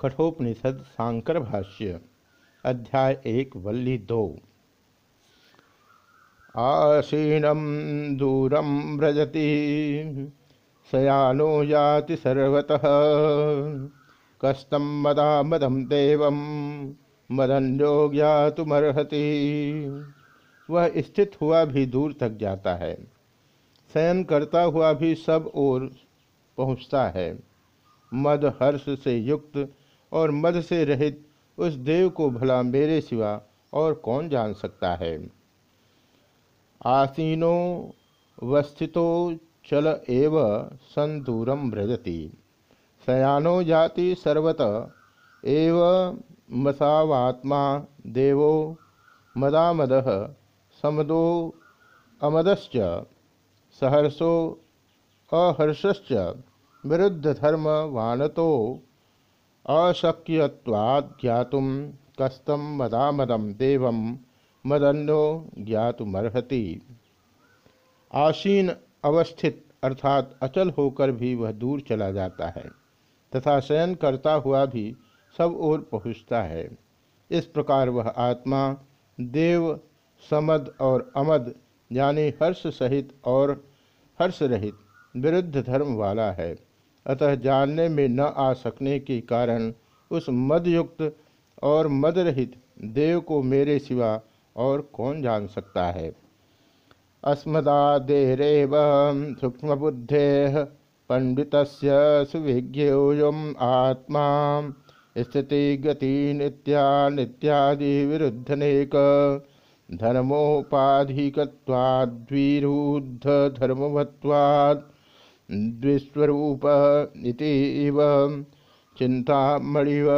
कठोपनिषद सांकर भाष्य, अध्याय एक, वल्ली दो। आसीनम दूरम व्रजति, सयानो याति सर्वतः। कस्तम मदा मदम देव, मदन्यो ज्ञातुमर्हति। वह स्थित हुआ भी दूर तक जाता है। शयन करता हुआ भी सब ओर पहुँचता है। मद हर्ष से युक्त और मद से रहित उस देव को भला मेरे सिवा और कौन जान सकता है? आसीनो वस्थितो चल एव संदूरम व्रजति शयानो जाति सर्वत एव मसावात्मा देवो मदामद समदो अमदश्च सहर्षो अहर्षश्च विरुद्ध धर्म वानतो अशक्यवाद ज्ञातुम कस्तम मदामदम देव मदन्नो ज्ञातुमर्हति। आसीन अवस्थित अर्थात अचल होकर भी वह दूर चला जाता है, तथा शयन करता हुआ भी सब ओर पहुँचता है। इस प्रकार वह आत्मा, देव, समद और अमद, यानी हर्ष सहित और हर्ष रहित विरुद्ध धर्म वाला है। अतः जानने में न आ सकने के कारण उस मदयुक्त और मदरहित देव को मेरे सिवा और कौन जान सकता है? अस्मदादेरव सूक्ष्म बुद्धे पंडित सुविज्ञोयम आत्मा, स्थिति, गति, नित्या, नित्यादि विरुद्धनेक धर्मोपाधिकवाद्विरुद्ध धर्मवत्वात् द्विस्वरूप इव चिंतामणिव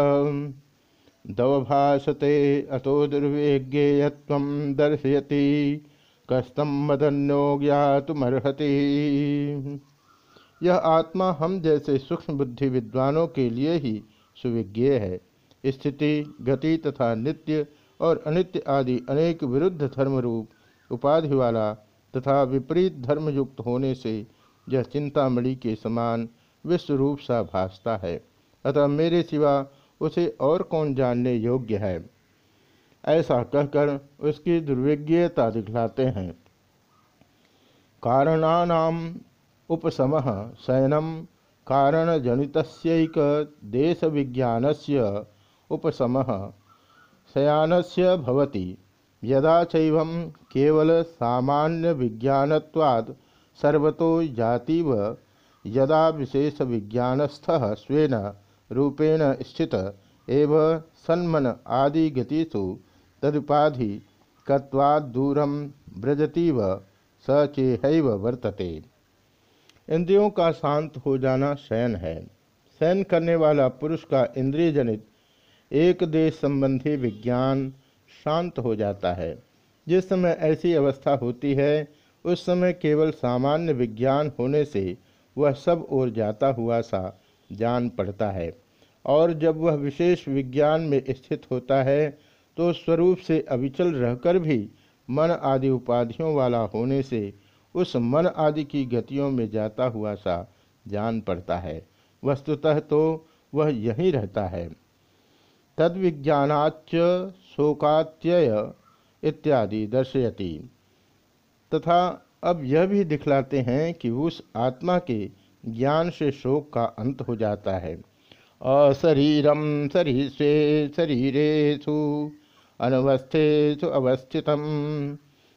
दवभासते अतो दुर्वेज्ञेयत्व दर्शयति कस्तम मदन्यो ज्ञातुमर्हति। यह आत्मा हम जैसे सूक्ष्म बुद्धि विद्वानों के लिए ही सुविज्ञेय है। स्थिति, गति तथा नित्य और अनित्य आदि अनेक विरुद्ध धर्म रूप उपाधि वाला तथा विपरीत धर्मयुक्त होने से यह चिंतामणि के समान विश्व रूप सा भासता है। अतः मेरे सिवा उसे और कौन जानने योग्य है? ऐसा कहकर उसकी दुर्विज्ञता दिखलाते हैं। कारणानाम उपशम शयनम कारण जनितस्यक देश विज्ञान से उपशम शयान से भवति। यदा चैवं केवल सामान्य विज्ञानवाद सर्वतो जातीव यदा विशेष विज्ञानस्थ स्वेन रूपेण स्थित एव सन्मन आदि गतिषु तदुपाधि कत्वादूरम व्रजतीव स वर्तते। इंद्रियों का शांत हो जाना शयन है। शयन करने वाला पुरुष का इंद्रिय जनित एक देश संबंधी विज्ञान शांत हो जाता है। जिस समय ऐसी अवस्था होती है उस समय केवल सामान्य विज्ञान होने से वह सब ओर जाता हुआ सा जान पड़ता है। और जब वह विशेष विज्ञान में स्थित होता है तो स्वरूप से अविचल रहकर भी मन आदि उपाधियों वाला होने से उस मन आदि की गतियों में जाता हुआ सा जान पड़ता है। वस्तुतः तो वह यहीं रहता है। तद विज्ञानाच शोकात्यय इत्यादि दर्शयती। तथा अब यह भी दिखलाते हैं कि उस आत्मा के ज्ञान से शोक का अंत हो जाता है। अशरीरम शरीरे शरीरेशु अनवस्थेषु अवस्थित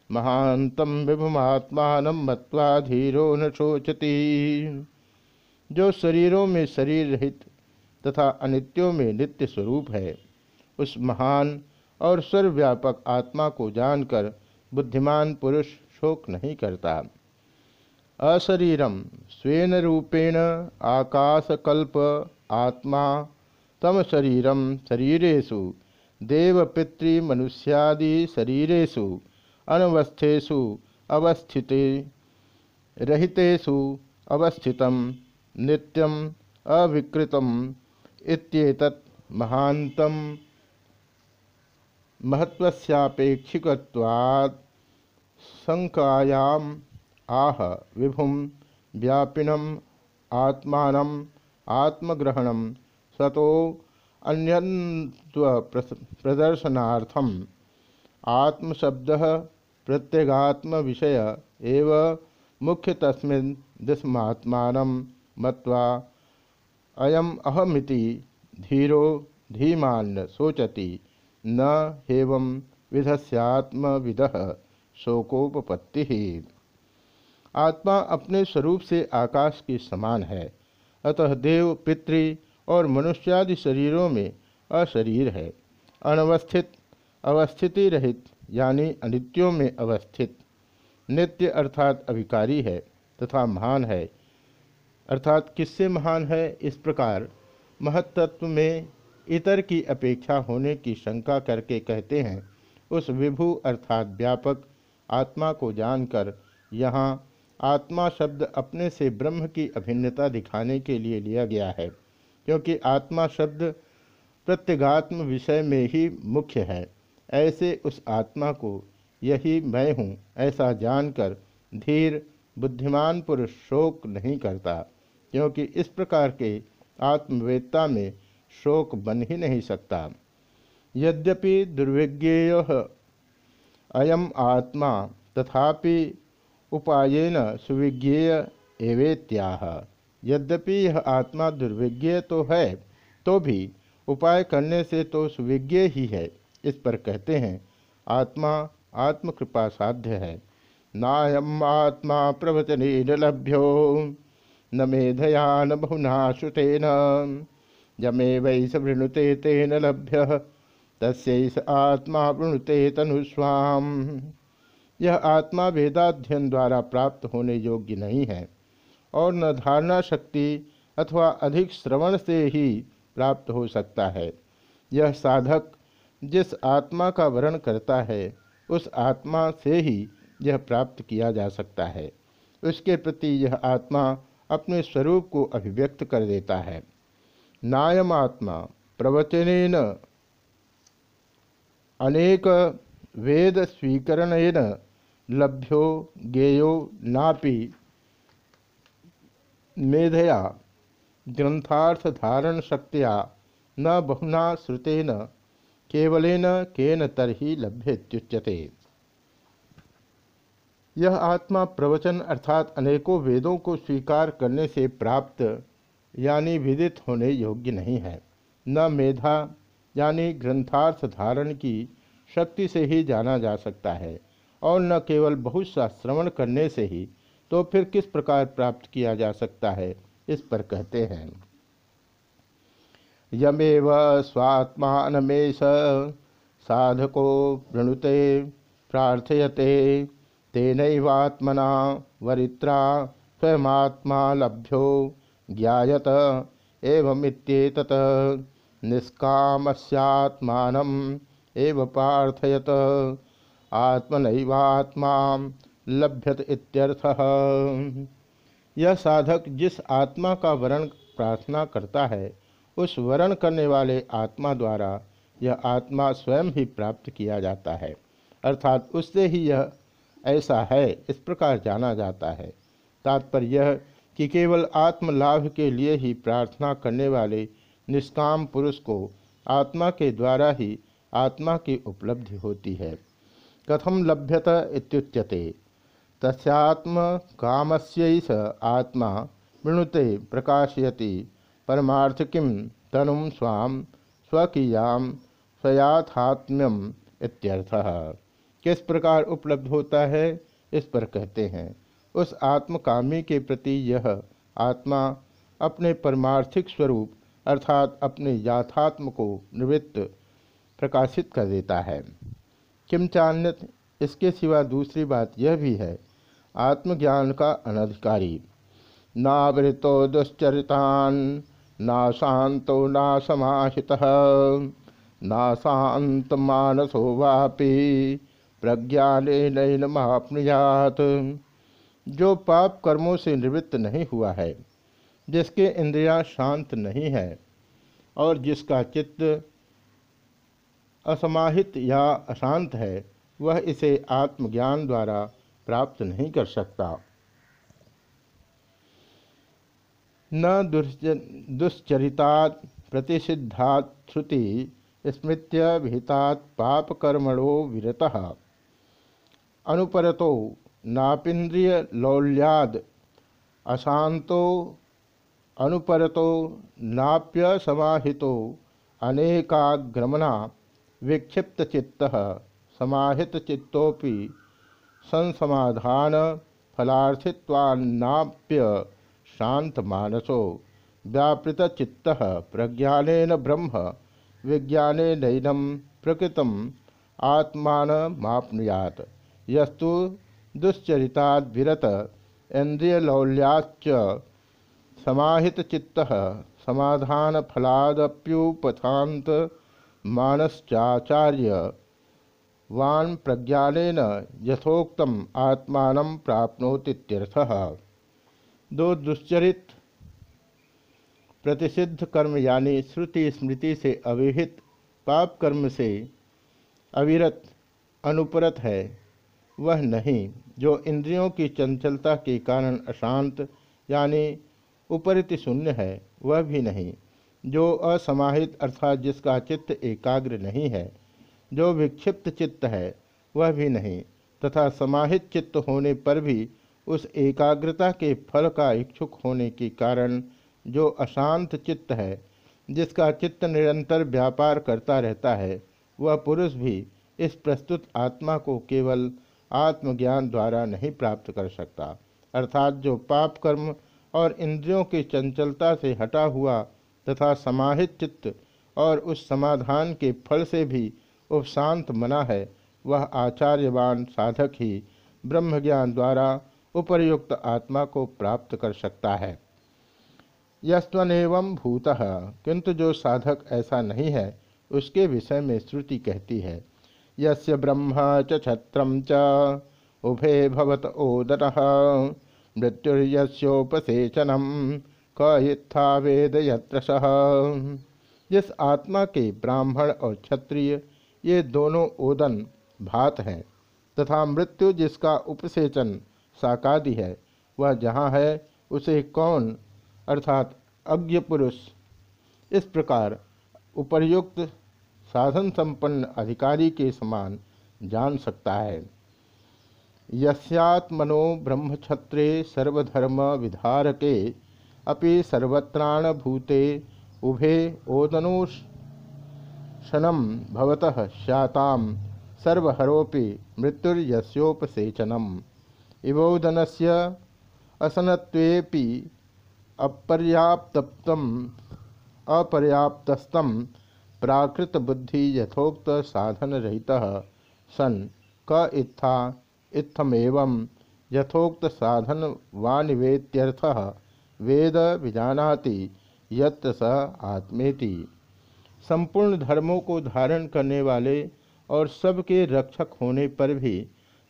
महांतम विभुमात्मान मत्वा धीरो न शोचती। जो शरीरों में शरीर रहित तथा अनित्यों में नित्य स्वरूप है, उस महान और सर्वव्यापक आत्मा को जानकर बुद्धिमान पुरुष शोक नहीं करता। अशरीरम स्वेन रूपेण आकाशकल्प आत्मा, तम शरीरम शरीरेशु देवपितृमनुष्यादि शरीरेशु अनवस्थेषु अवस्थिते, रहितेषु अवस्थितम नित्यम अविकृतम इत्येतत् महांतम महत्वस्यापेक्षिकत्वात् शंकायाम आह, विभुम, व्यापिनम आत्मान आत्मग्रहण सतो अन्यत्व प्रदर्शनार्थम आत्मशब्द प्रत्यगात्म विषय एव मुख्य तस्मिन् दशमात्मान मत्वा अयम अहमिति धीरो धीमान सोचति न हेवं विधस्यात्म शोकोपत्ति आत्मा अपने स्वरूप से आकाश के समान है, अतः देव, पितृ और मनुष्यादि शरीरों में अशरीर है, अनवस्थित, अवस्थिति रहित, यानी अनित्यों में अवस्थित। नित्य अर्थात अभिकारी है तथा महान है। अर्थात किससे महान है? इस प्रकार महत्त्व में इतर की अपेक्षा होने की शंका करके कहते हैं, उस विभु अर्थात व्यापक आत्मा को जानकर यहाँ आत्मा शब्द अपने से ब्रह्म की अभिन्नता दिखाने के लिए लिया गया है, क्योंकि आत्मा शब्द प्रत्यगात्म विषय में ही मुख्य है। ऐसे उस आत्मा को यही मैं हूँ ऐसा जानकर धीर, बुद्धिमान पुरुष शोक नहीं करता, क्योंकि इस प्रकार के आत्मवेत्ता में शोक बन ही नहीं सकता। यद्यपि दुर्विज्ञेय अयम आत्मा तथापि उपायन सुविज्ञेय एवेत्याह। यद्यपि यह आत्मा दुर्विज्ञेय तो है तो भी उपाय करने से तो सुविज्ञ ही है। इस पर कहते हैं, आत्मा आत्मकृपा साध्य है। नायम आत्मा प्रवचने लभ्यो न मेधया न बहुना श्रुतेन जमे वै तेन लभ्य। तस्स आत्मा वृणुते तनुस्वाम। यह आत्मा वेदाध्ययन द्वारा प्राप्त होने योग्य नहीं है, और न धारणा शक्ति अथवा अधिक श्रवण से ही प्राप्त हो सकता है। यह साधक जिस आत्मा का वर्ण करता है, उस आत्मा से ही यह प्राप्त किया जा सकता है। उसके प्रति यह आत्मा अपने स्वरूप को अभिव्यक्त कर देता है। नायम आत्मा प्रवचन अनेक वेद स्वीकरण लभ्यो ज्ञेयो नापि मेधया ग्रंथार्थ धारण शक्तिया न बहुना श्रुतेन, केवलेन केन तरही लभ्यत्युच्यते। यह आत्मा प्रवचन अर्थात अनेकों वेदों को स्वीकार करने से प्राप्त, यानी विदित होने योग्य नहीं है। न मेधा यानी ग्रंथार्थ धारण की शक्ति से ही जाना जा सकता है और न केवल बहुत सा श्रवण करने से ही तो फिर किस प्रकार प्राप्त किया जा सकता है, इस पर कहते हैं। यमेव स्वात्मानमेश, साधको वृणुते, प्रार्थयते तेनैवात्मना वरित्रा स्वयमात्मा लभ्यो ज्ञात एवमित्येतत्। निष्कामस्यात्मानम् एव प्रार्थयत आत्मनैवात्मा लभ्यत इत्यर्थः। यह साधक जिस आत्मा का वर्ण प्रार्थना करता है, उस वर्ण करने वाले आत्मा द्वारा यह आत्मा स्वयं ही प्राप्त किया जाता है। अर्थात उससे ही यह ऐसा है, इस प्रकार जाना जाता है। तात्पर्य यह कि केवल आत्मलाभ के लिए ही प्रार्थना करने वाले निष्काम पुरुष को आत्मा के द्वारा ही आत्मा की उपलब्धि होती है। कथम लभ्यत इत्युच्यते? तस्यात्म कामस्यैष आत्मा वृणुते प्रकाशयति। परमार्थ किम तनु स्वाम स्वकीयाम स्वयाथात्म्यम इत्यर्थः। किस प्रकार उपलब्ध होता है? इस पर कहते हैं, उस आत्मकामी के प्रति यह आत्मा अपने परमार्थिक स्वरूप अर्थात अपने याथात्म को निवृत्त प्रकाशित कर देता है। किमचान्यत इसके सिवा दूसरी बात यह भी है, आत्मज्ञान का अनधिकारी। नावृतो दुश्चरितान ना शांतो ना समाहित ना शांत मानसो वापी प्रज्ञान नैनमापनुयात। जो पाप कर्मों से निवृत्त नहीं हुआ है जिसके इंद्रियाँ शांत नहीं है और जिसका चित्त असमाहित या अशांत है, वह इसे आत्मज्ञान द्वारा प्राप्त नहीं कर सकता। न दुश्चरिता प्रतिषिद्धाश्रुति स्मृत्य विहितात पापकर्मणो विरतः। अनुपरतो नापीन्द्रिय लौल्याद अशांतो अनुपरतो नाप्य समाहितो अनेकाग्रमणा विक्षिप्त चित्त समाहित चित्तोपि संसमाधान फलार्थित्वान्नाप्य शांत मानसो व्यापृत चित्त प्रज्ञान ब्रह्म विज्ञाने नैनम प्रकृतम आत्मान मापनुयात यस्तु दुश्चरिताद्विरत इंद्रियलौल्याच समाहित चित्त समाधान फलादप्युपथांत मानश्चाचार्य। वान प्रज्ञान यथोक्तम आत्मान प्राप्नोतीत्यर्थः। दो दुश्चरित प्रतिषिद्ध कर्म यानी श्रुति स्मृति से अविहित पाप कर्म से अविरत, अनुपरत है, वह नहीं, जो इंद्रियों की चंचलता के कारण अशांत, यानी उपरित शून्य है, वह भी नहीं। जो असमाहित अर्थात जिसका चित्त एकाग्र नहीं है, जो विक्षिप्त चित्त है, वह भी नहीं, तथा समाहित चित्त होने पर भी उस एकाग्रता के फल का इच्छुक होने के कारण जो अशांत चित्त है, जिसका चित्त निरंतर व्यापार करता रहता है, वह पुरुष भी इस प्रस्तुत आत्मा को केवल आत्मज्ञान द्वारा नहीं प्राप्त कर सकता, अर्थात जो पाप कर्म और इंद्रियों की चंचलता से हटा हुआ तथा समाहित चित्त और उस समाधान के फल से भी उपशांत मना है, वह आचार्यवान साधक ही ब्रह्मज्ञान द्वारा उपर्युक्त आत्मा को प्राप्त कर सकता है। यस्वनेव भूत, किंतु जो साधक ऐसा नहीं है, उसके विषय में श्रुति कहती है, यस्य ब्रह्म च छत्रम च, उभे भवत ओदर मृत्युर्योपसेचनम क इत्था वेद यत्र जिस आत्मा के ब्राह्मण और क्षत्रिय, ये दोनों ओदन, भात हैं, तथा मृत्यु जिसका उपसेचन साकादि है, वह जहाँ है, उसे कौन, अर्थात अज्ञ पुरुष इस प्रकार उपर्युक्त साधन संपन्न अधिकारी के समान जान सकता है। यस्यात्मनो ब्रह्मक्षत्रे सर्वधर्म विधारके अपि सर्वत्राण भूते उभे ओदनोषणम भवतः स्याताम सर्वहरोपि मृत्युर्यस्योपसेचनम। इवोदनस्य असनत्वेपि अपर्याप्तम अपर्याप्तस्तम प्राकृत बुद्धि यथोक्त साधन रहित सन क इत्था इत्थमेव यथोक्त साधन वानिवेत्यर्थ वेद विजानाति यत्र स आत्मेति। संपूर्ण धर्मों को धारण करने वाले और सबके रक्षक होने पर भी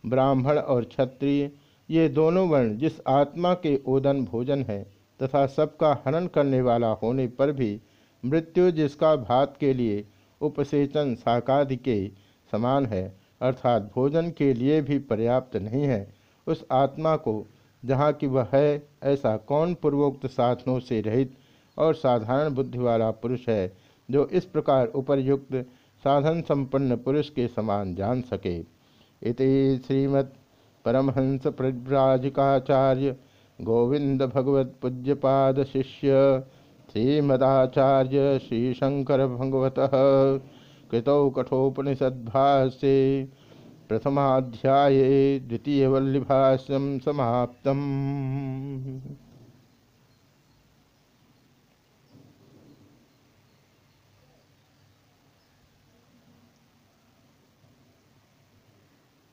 ब्राह्मण और क्षत्रिय, ये दोनों वर्ण जिस आत्मा के ओदन भोजन है तथा सबका हनन करने वाला होने पर भी मृत्यु जिसका भात के लिए उपसेचन शाकादि के समान है। अर्थात भोजन के लिए भी पर्याप्त नहीं है। उस आत्मा को, जहाँ की वह है, ऐसा कौन पूर्वोक्त साधनों से रहित और साधारण बुद्धि वाला पुरुष है, जो इस प्रकार उपरयुक्त साधन संपन्न पुरुष के समान जान सके। इति श्रीमद् परमहंस प्रव्राजिकाचार्य गोविंद भगवत पूज्यपाद शिष्य। श्रीमदाचार्य श्रीशंकर भगवत। कृतौ कठोपनिषद्भाष्ये प्रथमाध्याये द्वितीयवल्लिभाष्यं समाप्तम्।